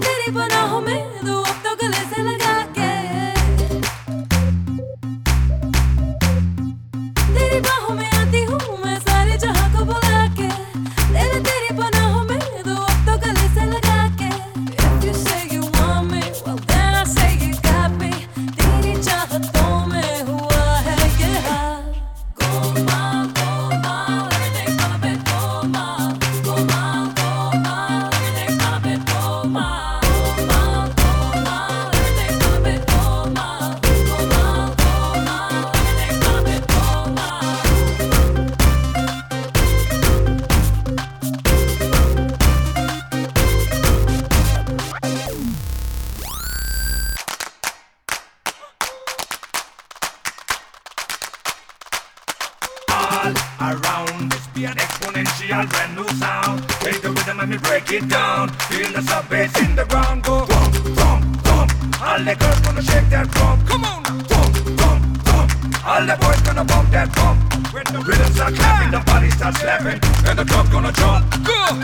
तेरे पनाहों में दो अब तो गले से लगा all around. This be an exponential brand new sound. Take the rhythm and me break it down. Feel the sub bass in the ground go thump thump thump. All the girls gonna shake that drum. Come on, thump thump thump. All the boys gonna bump that bump. When the rhythm start clapping, the body starts slapping, and the club gonna jump. Go.